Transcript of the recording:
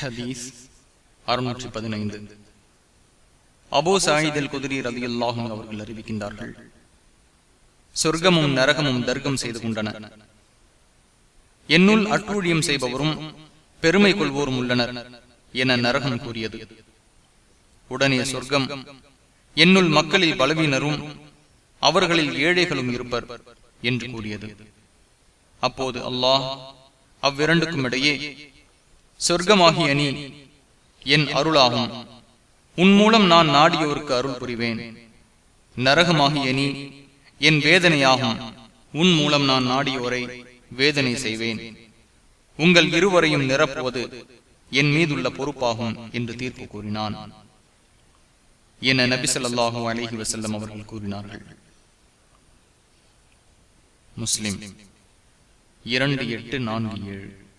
ஹதீஸ் அறுநூற்றி பதினைந்து. அபோ சாயிதல் குதிரி ரதி அல்லாஹும் அவர்கள் அறிவிக்கின்றார்கள். சொர்க்கமும் நரகமும் தர்க்கம் செய்து கொண்டன. என்னுள் அட்டூழியம் செய்பவரும் பெருமை கொள்வோரும் உள்ளனர் என நரகம் கூறியது. உடனே சொர்க்கம் என்னுள் மக்களில் பலவீனரும் அவர்களில் ஏழைகளும் இருப்பர் என்று கூறியது. அப்போது அல்லாஹ் அவ்விரண்டுக்கும் இடையே சொர்க்கமாகிய நீ என் அருளாகும். உன் மூலம் நான் நாடியோருக்கு அருள் புரிவேன். நரகமாகிய நீ என் வேதனையாகும். உன் மூலம் நான் நாடியோரை வேதனை செய்வேன். உங்கள் இருவரையும் நிரப்புவது என் மீதுள்ள பொறுப்பாகும் என்று தீர்ப்பு கூறினான். என நபிசல்லாஹூ அலஹி வசல்லம் அவர்கள் கூறினார்கள். முஸ்லிம் இரண்டு எட்டு நான்கு ஏழு.